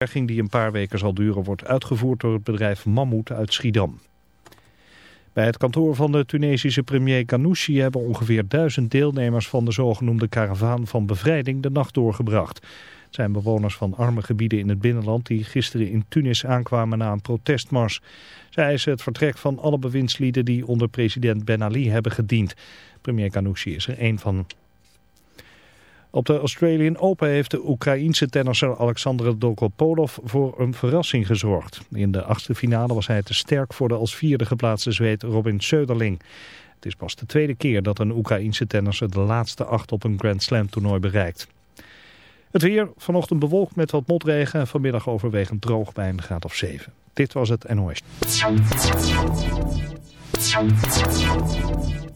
berging die een paar weken zal duren wordt uitgevoerd door het bedrijf Mammoet uit Schiedam. Bij het kantoor van de Tunesische premier Ghanouchi hebben ongeveer duizend deelnemers van de zogenoemde karavaan van bevrijding de nacht doorgebracht. Het zijn bewoners van arme gebieden in het binnenland die gisteren in Tunis aankwamen na een protestmars. Zij eisen het vertrek van alle bewindslieden die onder president Ben Ali hebben gediend. Premier Ghanouchi is er één van. Op de Australian Open heeft de Oekraïense tennisser Alexander Dolgopolov voor een verrassing gezorgd. In de achtste finale was hij te sterk voor de als vierde geplaatste Zweed Robin Söderling. Het is pas de tweede keer dat een Oekraïense tennisser de laatste acht op een Grand Slam toernooi bereikt. Het weer, vanochtend bewolkt met wat motregen en vanmiddag overwegend droog bij een graad of 7. Dit was het NOS.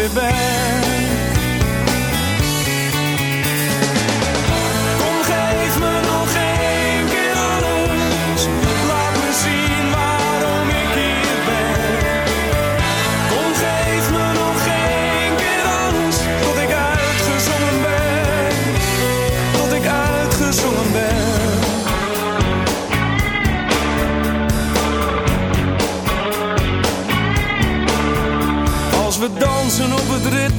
baby bear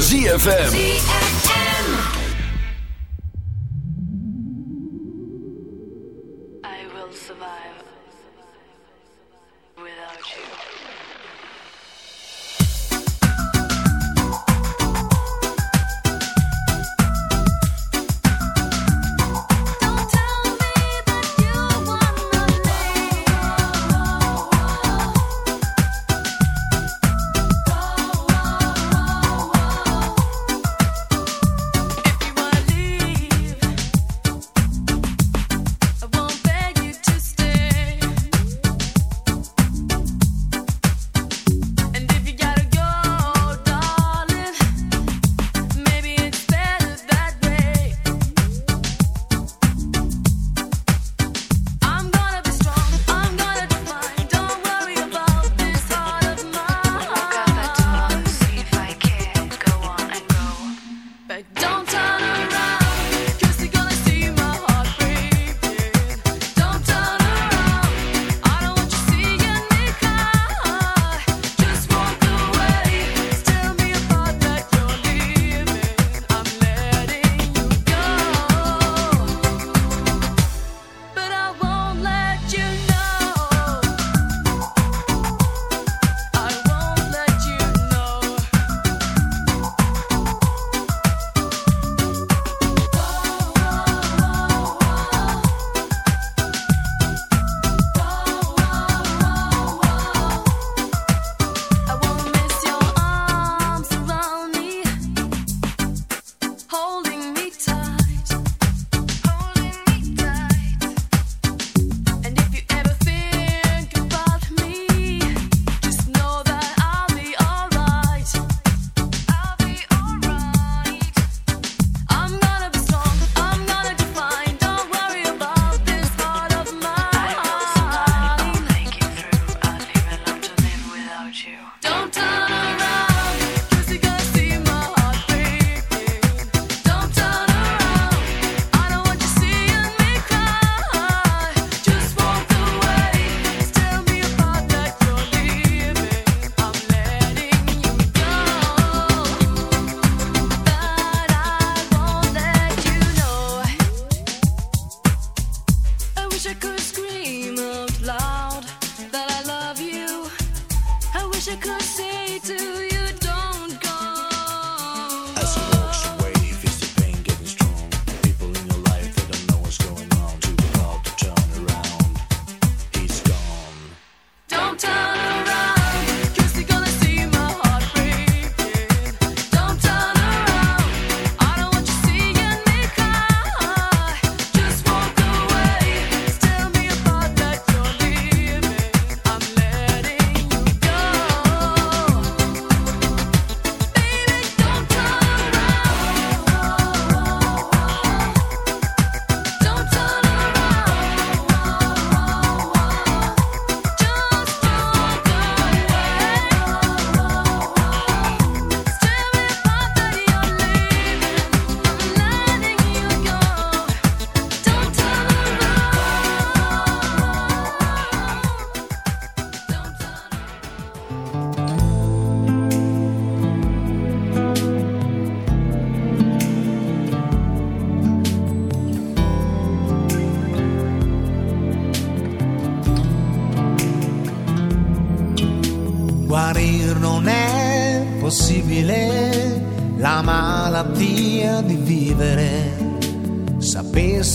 ZFM.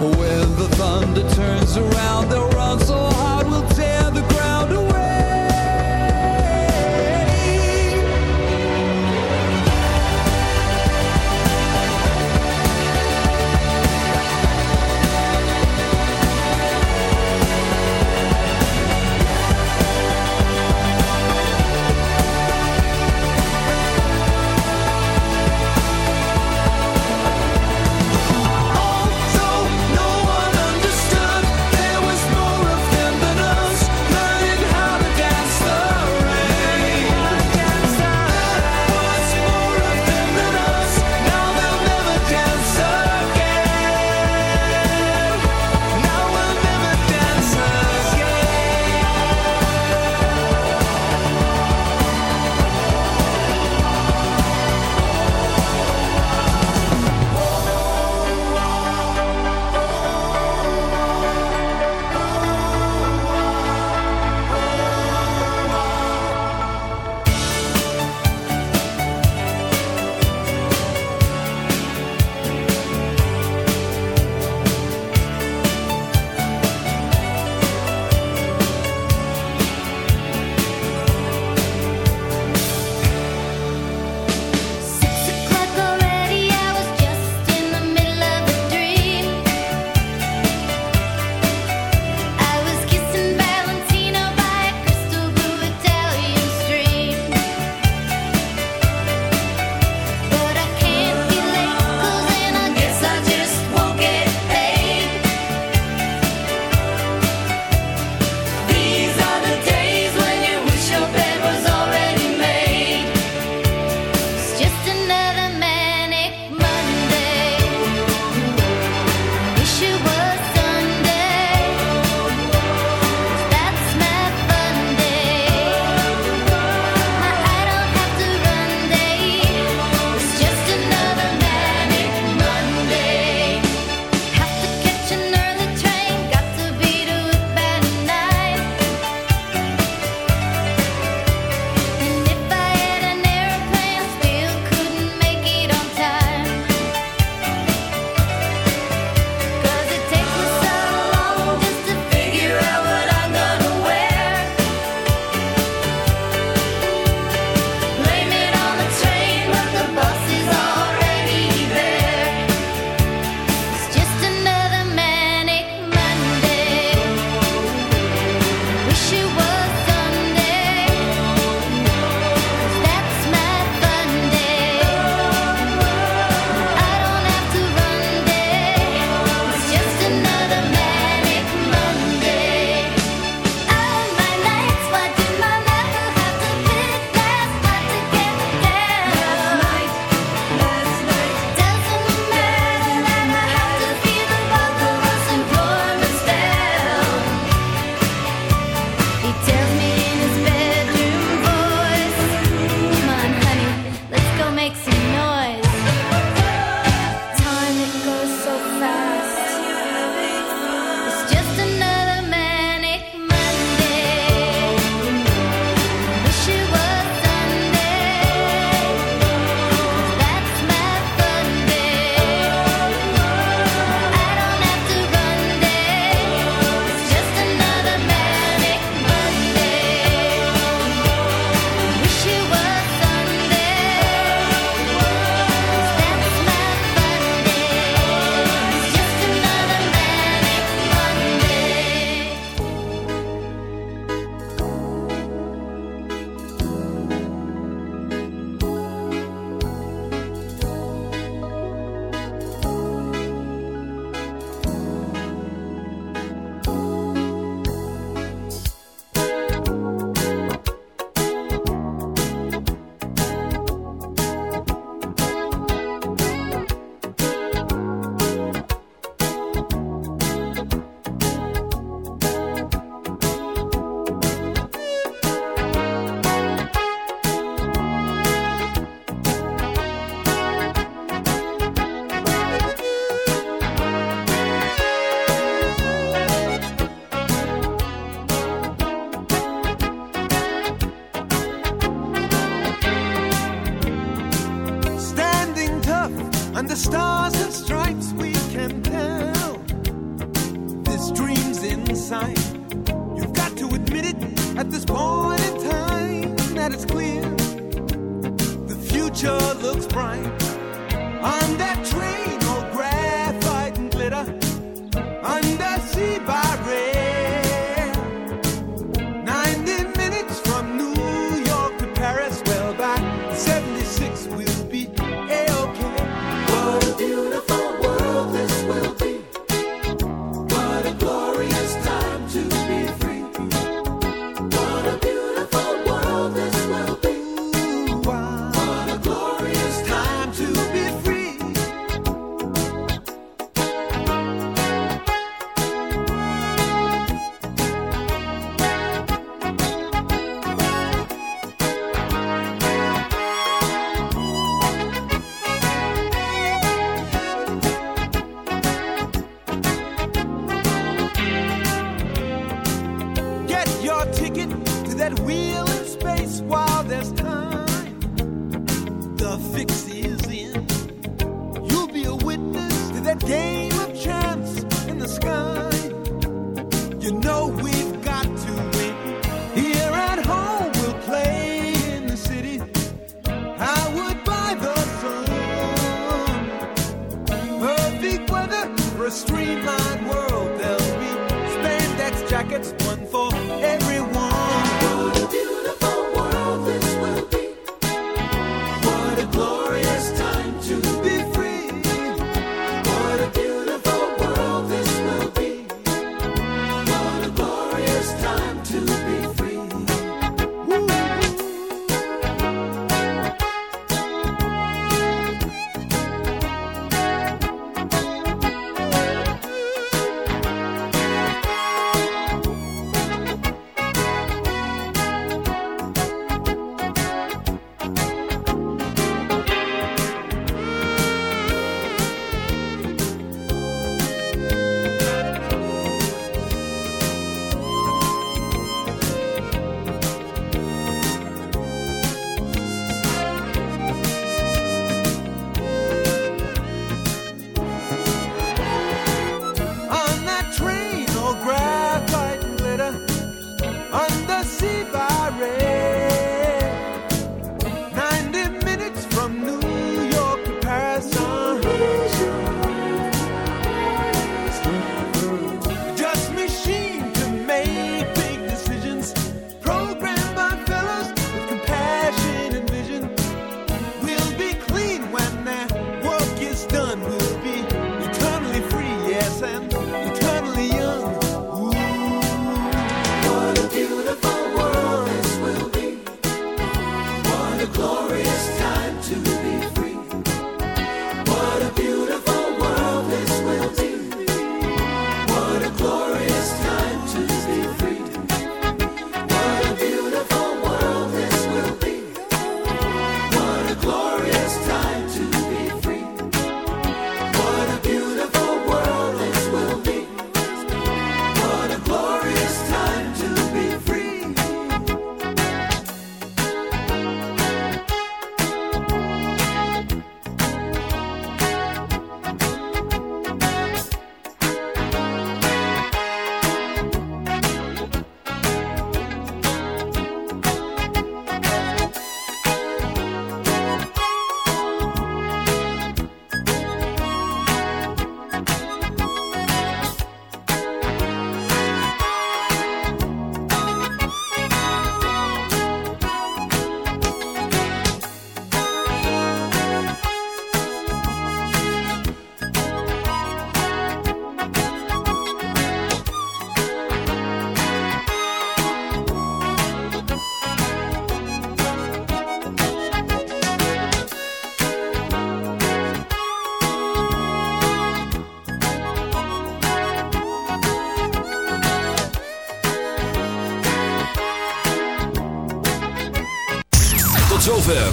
When the thunder turns around,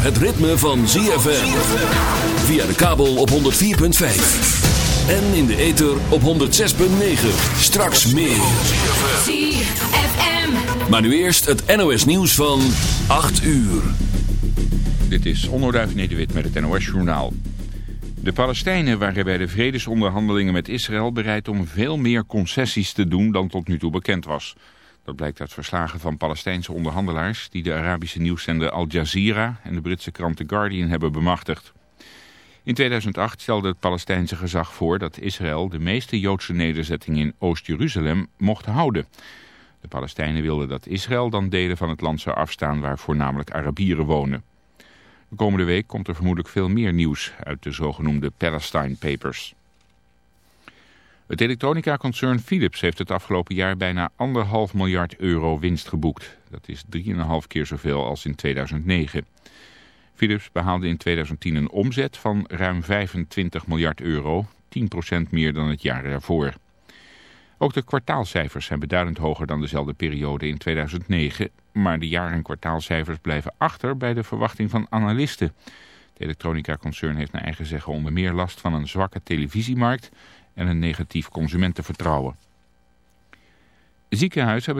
het ritme van ZFM. Via de kabel op 104.5. En in de ether op 106.9. Straks meer. ZFM. Maar nu eerst het NOS nieuws van 8 uur. Dit is Onderduiv Nederwit met het NOS Journaal. De Palestijnen waren bij de vredesonderhandelingen met Israël bereid om veel meer concessies te doen dan tot nu toe bekend was... Dat blijkt uit verslagen van Palestijnse onderhandelaars die de Arabische nieuwszender Al Jazeera en de Britse krant The Guardian hebben bemachtigd. In 2008 stelde het Palestijnse gezag voor dat Israël de meeste Joodse nederzettingen in Oost-Jeruzalem mocht houden. De Palestijnen wilden dat Israël dan delen van het land zou afstaan waar voornamelijk Arabieren wonen. De komende week komt er vermoedelijk veel meer nieuws uit de zogenoemde Palestine Papers. Het elektronica-concern Philips heeft het afgelopen jaar bijna anderhalf miljard euro winst geboekt. Dat is 3,5 keer zoveel als in 2009. Philips behaalde in 2010 een omzet van ruim 25 miljard euro, 10% meer dan het jaar daarvoor. Ook de kwartaalcijfers zijn beduidend hoger dan dezelfde periode in 2009, maar de jaar- en kwartaalcijfers blijven achter bij de verwachting van analisten. Het elektronica-concern heeft naar eigen zeggen onder meer last van een zwakke televisiemarkt en een negatief consumentenvertrouwen. Ziekenhuizen hebben